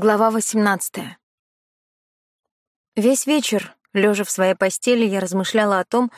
Глава 18. Весь вечер, лежа в своей постели, я размышляла о том,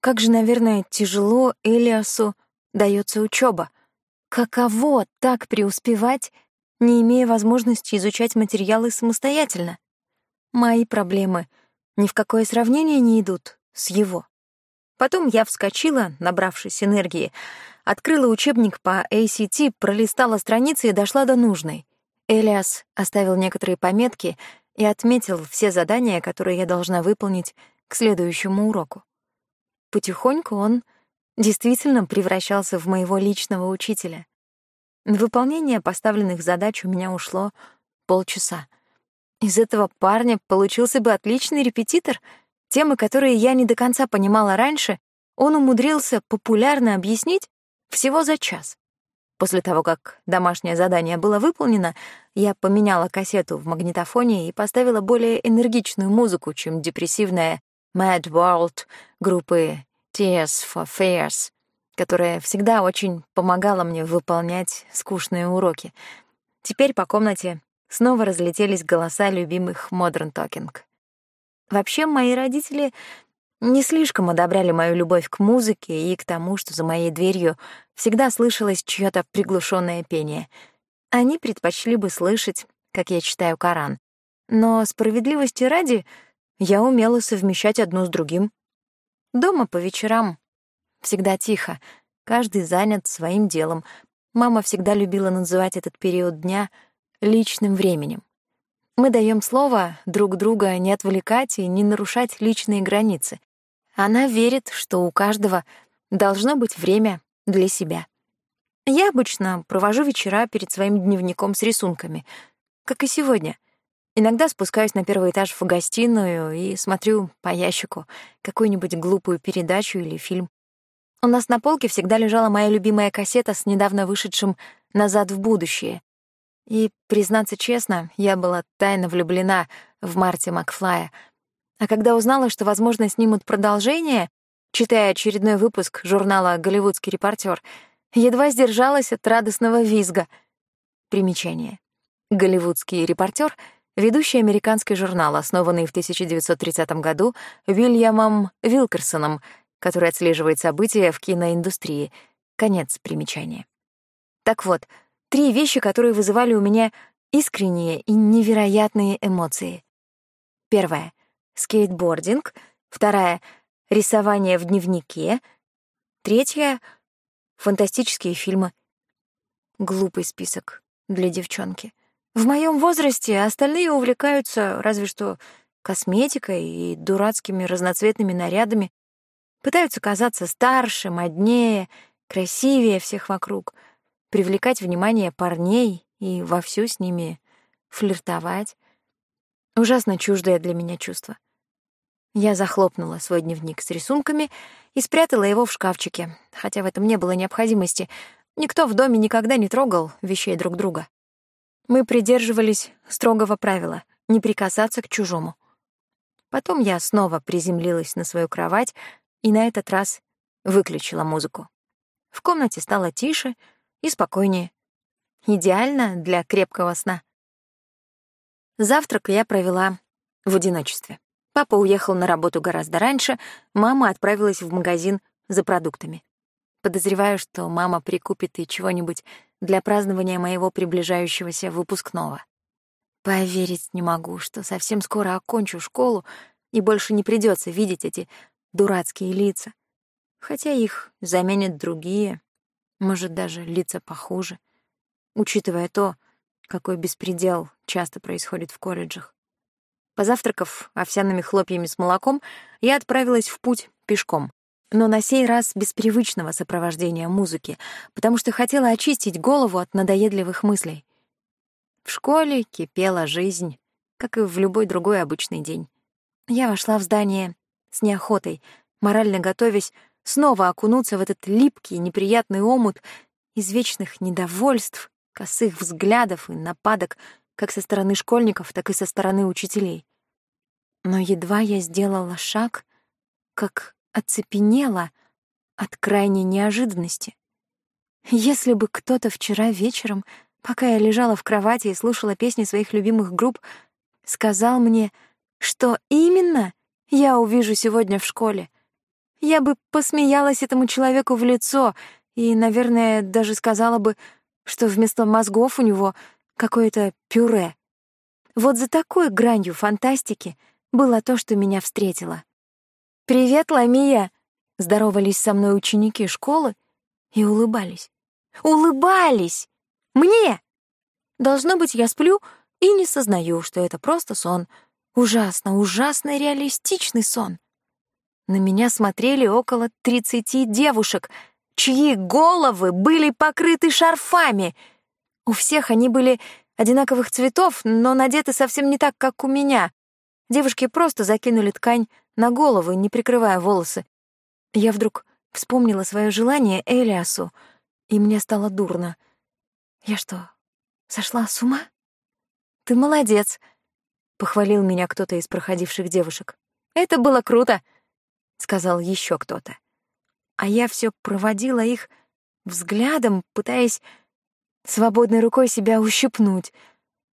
как же, наверное, тяжело Элиасу дается учеба. Каково так преуспевать, не имея возможности изучать материалы самостоятельно? Мои проблемы ни в какое сравнение не идут с его. Потом я вскочила, набравшись энергии, открыла учебник по ACT, пролистала страницы и дошла до нужной — Элиас оставил некоторые пометки и отметил все задания, которые я должна выполнить к следующему уроку. Потихоньку он действительно превращался в моего личного учителя. На выполнение поставленных задач у меня ушло полчаса. Из этого парня получился бы отличный репетитор. Темы, которые я не до конца понимала раньше, он умудрился популярно объяснить всего за час. После того, как домашнее задание было выполнено, я поменяла кассету в магнитофоне и поставила более энергичную музыку, чем депрессивная Mad World группы Tears for Fears, которая всегда очень помогала мне выполнять скучные уроки. Теперь по комнате снова разлетелись голоса любимых Modern Talking. Вообще, мои родители не слишком одобряли мою любовь к музыке и к тому, что за моей дверью всегда слышалось чьё-то приглушенное пение. Они предпочли бы слышать, как я читаю Коран. Но справедливости ради я умела совмещать одно с другим. Дома по вечерам всегда тихо, каждый занят своим делом. Мама всегда любила называть этот период дня личным временем. Мы даем слово друг друга не отвлекать и не нарушать личные границы. Она верит, что у каждого должно быть время для себя. Я обычно провожу вечера перед своим дневником с рисунками, как и сегодня. Иногда спускаюсь на первый этаж в гостиную и смотрю по ящику какую-нибудь глупую передачу или фильм. У нас на полке всегда лежала моя любимая кассета с недавно вышедшим «Назад в будущее». И, признаться честно, я была тайно влюблена в Марти Макфлая — а когда узнала, что, возможно, снимут продолжение, читая очередной выпуск журнала «Голливудский репортер», едва сдержалась от радостного визга. Примечание. «Голливудский репортер» — ведущий американский журнал, основанный в 1930 году Уильямом Вилкерсоном, который отслеживает события в киноиндустрии. Конец примечания. Так вот, три вещи, которые вызывали у меня искренние и невероятные эмоции. Первое — скейтбординг, вторая — рисование в дневнике, третья — фантастические фильмы. Глупый список для девчонки. В моем возрасте остальные увлекаются разве что косметикой и дурацкими разноцветными нарядами, пытаются казаться старше, моднее, красивее всех вокруг, привлекать внимание парней и вовсю с ними флиртовать. Ужасно чуждое для меня чувство. Я захлопнула свой дневник с рисунками и спрятала его в шкафчике, хотя в этом не было необходимости. Никто в доме никогда не трогал вещей друг друга. Мы придерживались строгого правила — не прикасаться к чужому. Потом я снова приземлилась на свою кровать и на этот раз выключила музыку. В комнате стало тише и спокойнее. Идеально для крепкого сна. Завтрак я провела в одиночестве. Папа уехал на работу гораздо раньше, мама отправилась в магазин за продуктами. Подозреваю, что мама прикупит и чего-нибудь для празднования моего приближающегося выпускного. Поверить не могу, что совсем скоро окончу школу и больше не придется видеть эти дурацкие лица. Хотя их заменят другие, может, даже лица похуже, учитывая то, какой беспредел часто происходит в колледжах. Позавтракав овсяными хлопьями с молоком, я отправилась в путь пешком. Но на сей раз без привычного сопровождения музыки, потому что хотела очистить голову от надоедливых мыслей. В школе кипела жизнь, как и в любой другой обычный день. Я вошла в здание с неохотой, морально готовясь снова окунуться в этот липкий, неприятный омут из вечных недовольств, косых взглядов и нападок как со стороны школьников, так и со стороны учителей. Но едва я сделала шаг, как оцепенела от крайней неожиданности. Если бы кто-то вчера вечером пока я лежала в кровати и слушала песни своих любимых групп, сказал мне, что именно я увижу сегодня в школе. Я бы посмеялась этому человеку в лицо и, наверное, даже сказала бы, что вместо мозгов у него какое-то пюре. Вот за такой гранью фантастики было то, что меня встретило. «Привет, Ламия!» — здоровались со мной ученики школы и улыбались. Улыбались! Мне! Должно быть, я сплю и не сознаю, что это просто сон. Ужасно, ужасно реалистичный сон. На меня смотрели около тридцати девушек, чьи головы были покрыты шарфами. У всех они были одинаковых цветов, но надеты совсем не так, как у меня. Девушки просто закинули ткань на головы, не прикрывая волосы. Я вдруг вспомнила свое желание Элиасу, и мне стало дурно. Я что, сошла с ума? Ты молодец, похвалил меня кто-то из проходивших девушек. Это было круто, сказал еще кто-то. А я все проводила их взглядом, пытаясь свободной рукой себя ущипнуть.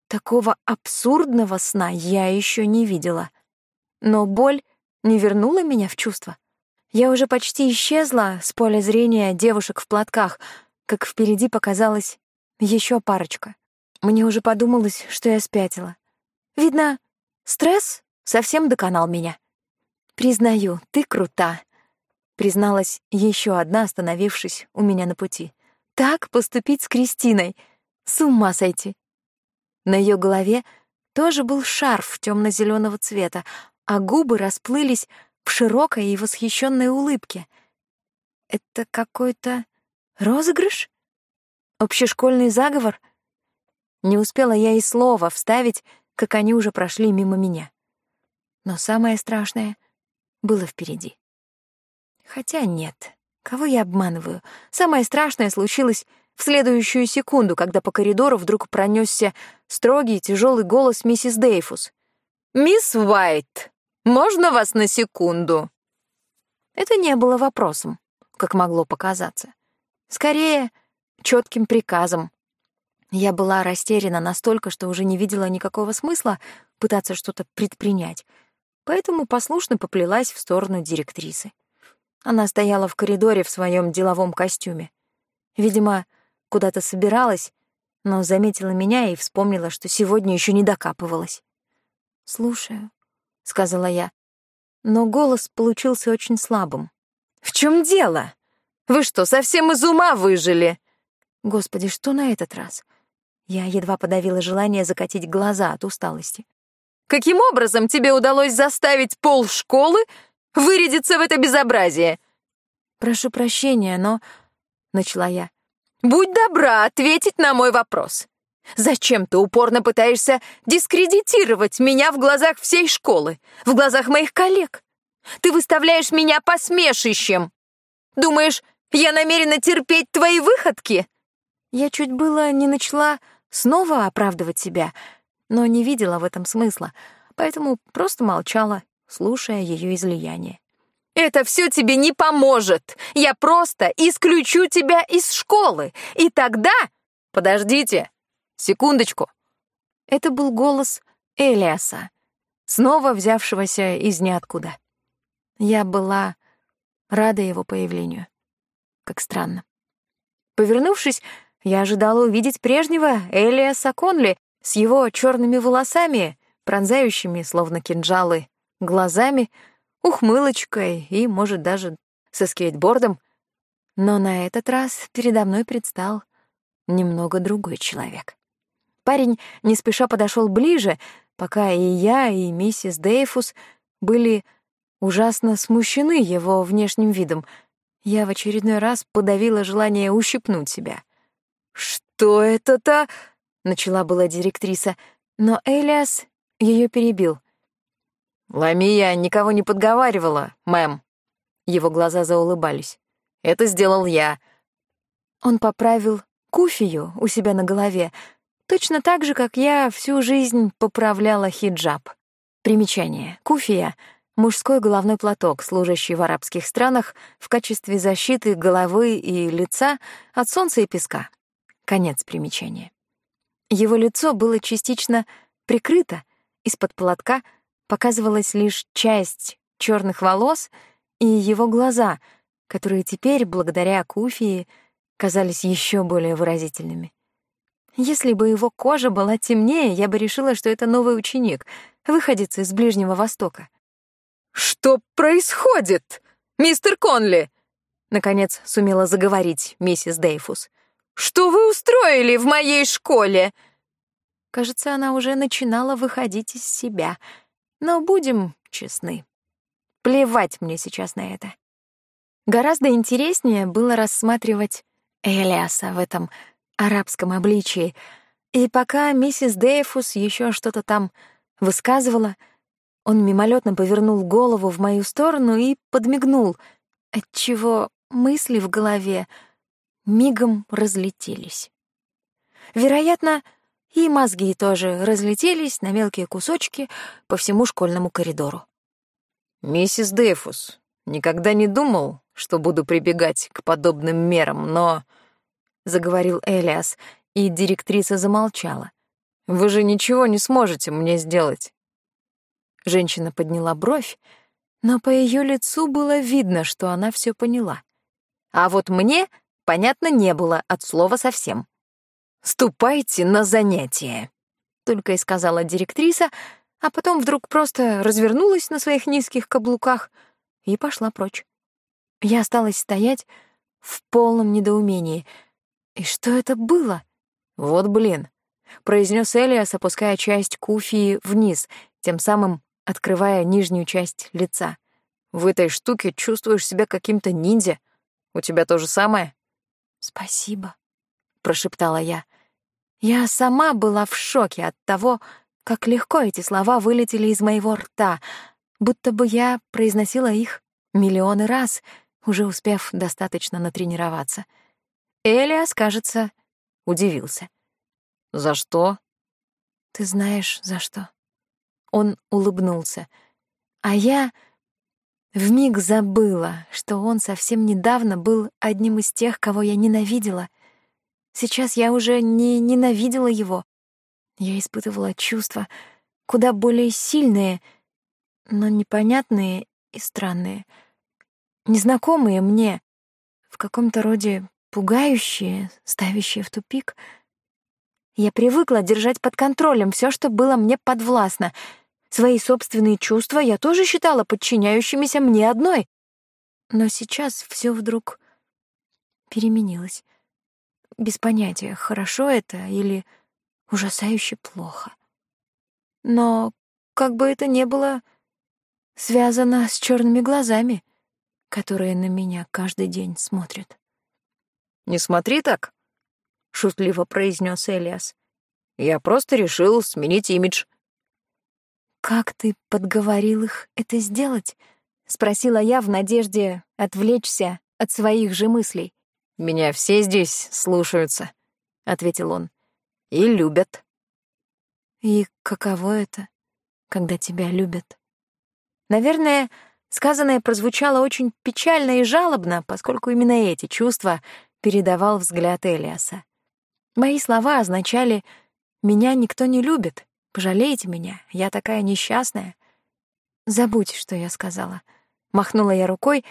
Такого абсурдного сна я еще не видела. Но боль не вернула меня в чувство. Я уже почти исчезла с поля зрения девушек в платках, как впереди показалась еще парочка. Мне уже подумалось, что я спятила. Видно, стресс совсем доконал меня. «Признаю, ты крута», — призналась еще одна, остановившись у меня на пути. «Так поступить с Кристиной. С ума сойти». На ее голове тоже был шарф темно-зеленого цвета, а губы расплылись в широкой и восхищенной улыбке. Это какой-то розыгрыш? Общешкольный заговор? Не успела я и слова вставить, как они уже прошли мимо меня. Но самое страшное было впереди. Хотя нет, кого я обманываю? Самое страшное случилось в следующую секунду, когда по коридору вдруг пронесся строгий тяжелый голос миссис Дейфус. «Мисс Уайт, можно вас на секунду?» Это не было вопросом, как могло показаться. Скорее, четким приказом. Я была растеряна настолько, что уже не видела никакого смысла пытаться что-то предпринять, поэтому послушно поплелась в сторону директрисы. Она стояла в коридоре в своем деловом костюме. Видимо, куда-то собиралась, но заметила меня и вспомнила, что сегодня еще не докапывалась. «Слушаю», — сказала я. Но голос получился очень слабым. «В чем дело? Вы что, совсем из ума выжили?» Господи, что на этот раз? Я едва подавила желание закатить глаза от усталости. «Каким образом тебе удалось заставить пол школы вырядиться в это безобразие?» «Прошу прощения, но...» — начала я. «Будь добра ответить на мой вопрос. Зачем ты упорно пытаешься дискредитировать меня в глазах всей школы, в глазах моих коллег? Ты выставляешь меня посмешищем. Думаешь, я намерена терпеть твои выходки?» Я чуть было не начала снова оправдывать себя, но не видела в этом смысла, поэтому просто молчала, слушая ее излияние. «Это все тебе не поможет! Я просто исключу тебя из школы, и тогда...» «Подождите!» Секундочку!» Это был голос Элиаса, снова взявшегося из ниоткуда. Я была рада его появлению. Как странно. Повернувшись, я ожидала увидеть прежнего Элиаса Конли с его черными волосами, пронзающими, словно кинжалы, глазами, ухмылочкой и, может, даже со скейтбордом. Но на этот раз передо мной предстал немного другой человек. Парень не спеша подошел ближе, пока и я, и миссис Дейфус были ужасно смущены его внешним видом. Я в очередной раз подавила желание ущипнуть себя. «Что это-то?» — начала была директриса, но Элиас ее перебил. «Ламия никого не подговаривала, мэм». Его глаза заулыбались. «Это сделал я». Он поправил куфию у себя на голове, Точно так же, как я всю жизнь поправляла хиджаб. Примечание. Куфия — мужской головной платок, служащий в арабских странах в качестве защиты головы и лица от солнца и песка. Конец примечания. Его лицо было частично прикрыто, из-под платка показывалась лишь часть черных волос и его глаза, которые теперь, благодаря куфии, казались еще более выразительными. Если бы его кожа была темнее, я бы решила, что это новый ученик, выходец из Ближнего Востока. «Что происходит, мистер Конли?» Наконец сумела заговорить миссис Дейфус. «Что вы устроили в моей школе?» Кажется, она уже начинала выходить из себя. Но будем честны. Плевать мне сейчас на это. Гораздо интереснее было рассматривать Элиаса в этом арабском обличии. И пока миссис Дейфус еще что-то там высказывала, он мимолетно повернул голову в мою сторону и подмигнул, отчего мысли в голове мигом разлетелись. Вероятно, и мозги тоже разлетелись на мелкие кусочки по всему школьному коридору. «Миссис Дейфус, никогда не думал, что буду прибегать к подобным мерам, но...» — заговорил Элиас, и директриса замолчала. «Вы же ничего не сможете мне сделать». Женщина подняла бровь, но по ее лицу было видно, что она все поняла. А вот мне, понятно, не было от слова совсем. «Ступайте на занятия», — только и сказала директриса, а потом вдруг просто развернулась на своих низких каблуках и пошла прочь. Я осталась стоять в полном недоумении — и что это было? Вот блин, произнес Элиас, опуская часть куфии вниз, тем самым открывая нижнюю часть лица. В этой штуке чувствуешь себя каким-то ниндзя. У тебя то же самое? Спасибо, прошептала я. Я сама была в шоке от того, как легко эти слова вылетели из моего рта, будто бы я произносила их миллионы раз, уже успев достаточно натренироваться. — Элиас, кажется, удивился. «За что?» «Ты знаешь, за что». Он улыбнулся. А я вмиг забыла, что он совсем недавно был одним из тех, кого я ненавидела. Сейчас я уже не ненавидела его. Я испытывала чувства куда более сильные, но непонятные и странные. Незнакомые мне, в каком-то роде пугающие, ставящие в тупик. Я привыкла держать под контролем все, что было мне подвластно. Свои собственные чувства я тоже считала подчиняющимися мне одной. Но сейчас все вдруг переменилось. Без понятия, хорошо это или ужасающе плохо. Но как бы это ни было связано с черными глазами, которые на меня каждый день смотрят. «Не смотри так», — шутливо произнес Элиас. «Я просто решил сменить имидж». «Как ты подговорил их это сделать?» — спросила я в надежде отвлечься от своих же мыслей. «Меня все здесь слушаются», — ответил он. «И любят». «И каково это, когда тебя любят?» Наверное, сказанное прозвучало очень печально и жалобно, поскольку именно эти чувства передавал взгляд Элиаса. Мои слова означали «меня никто не любит, пожалейте меня, я такая несчастная». «Забудь, что я сказала». Махнула я рукой,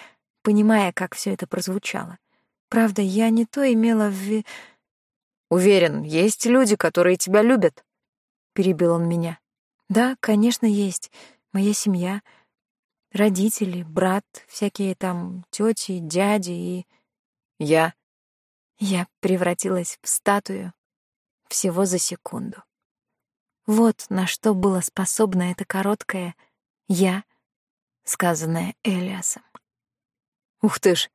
понимая, как все это прозвучало. Правда, я не то имела в виду... «Уверен, есть люди, которые тебя любят», — перебил он меня. «Да, конечно, есть. Моя семья, родители, брат, всякие там тети, дяди и...» «Я...» Я превратилась в статую всего за секунду. Вот на что было способно это короткое «я», сказанное Элиасом. Ух ты ж!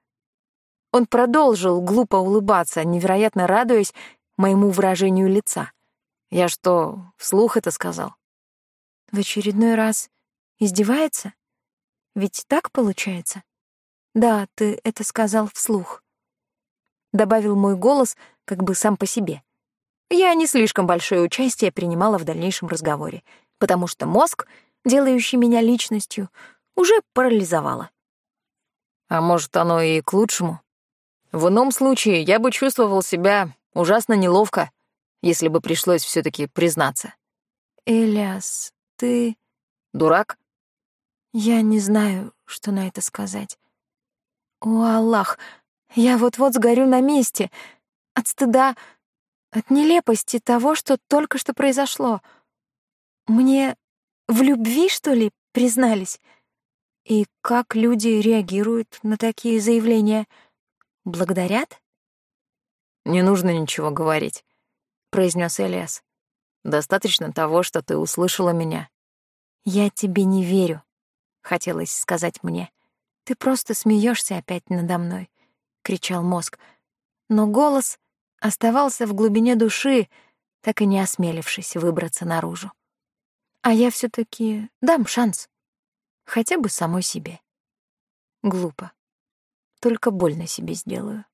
Он продолжил глупо улыбаться, невероятно радуясь моему выражению лица. Я что, вслух это сказал? В очередной раз издевается? Ведь так получается? Да, ты это сказал вслух добавил мой голос как бы сам по себе. Я не слишком большое участие принимала в дальнейшем разговоре, потому что мозг, делающий меня личностью, уже парализовало. А может, оно и к лучшему? В ином случае я бы чувствовал себя ужасно неловко, если бы пришлось все таки признаться. Элиас, ты... Дурак? Я не знаю, что на это сказать. О, Аллах, я вот-вот сгорю на месте. От стыда, от нелепости того, что только что произошло. Мне в любви, что ли, признались? И как люди реагируют на такие заявления? Благодарят? «Не нужно ничего говорить», — произнес Элиас. «Достаточно того, что ты услышала меня». «Я тебе не верю», — хотелось сказать мне. «Ты просто смеешься опять надо мной», — кричал мозг. Но голос оставался в глубине души, так и не осмелившись выбраться наружу. А я все таки дам шанс. Хотя бы самой себе. Глупо. Только больно себе сделаю.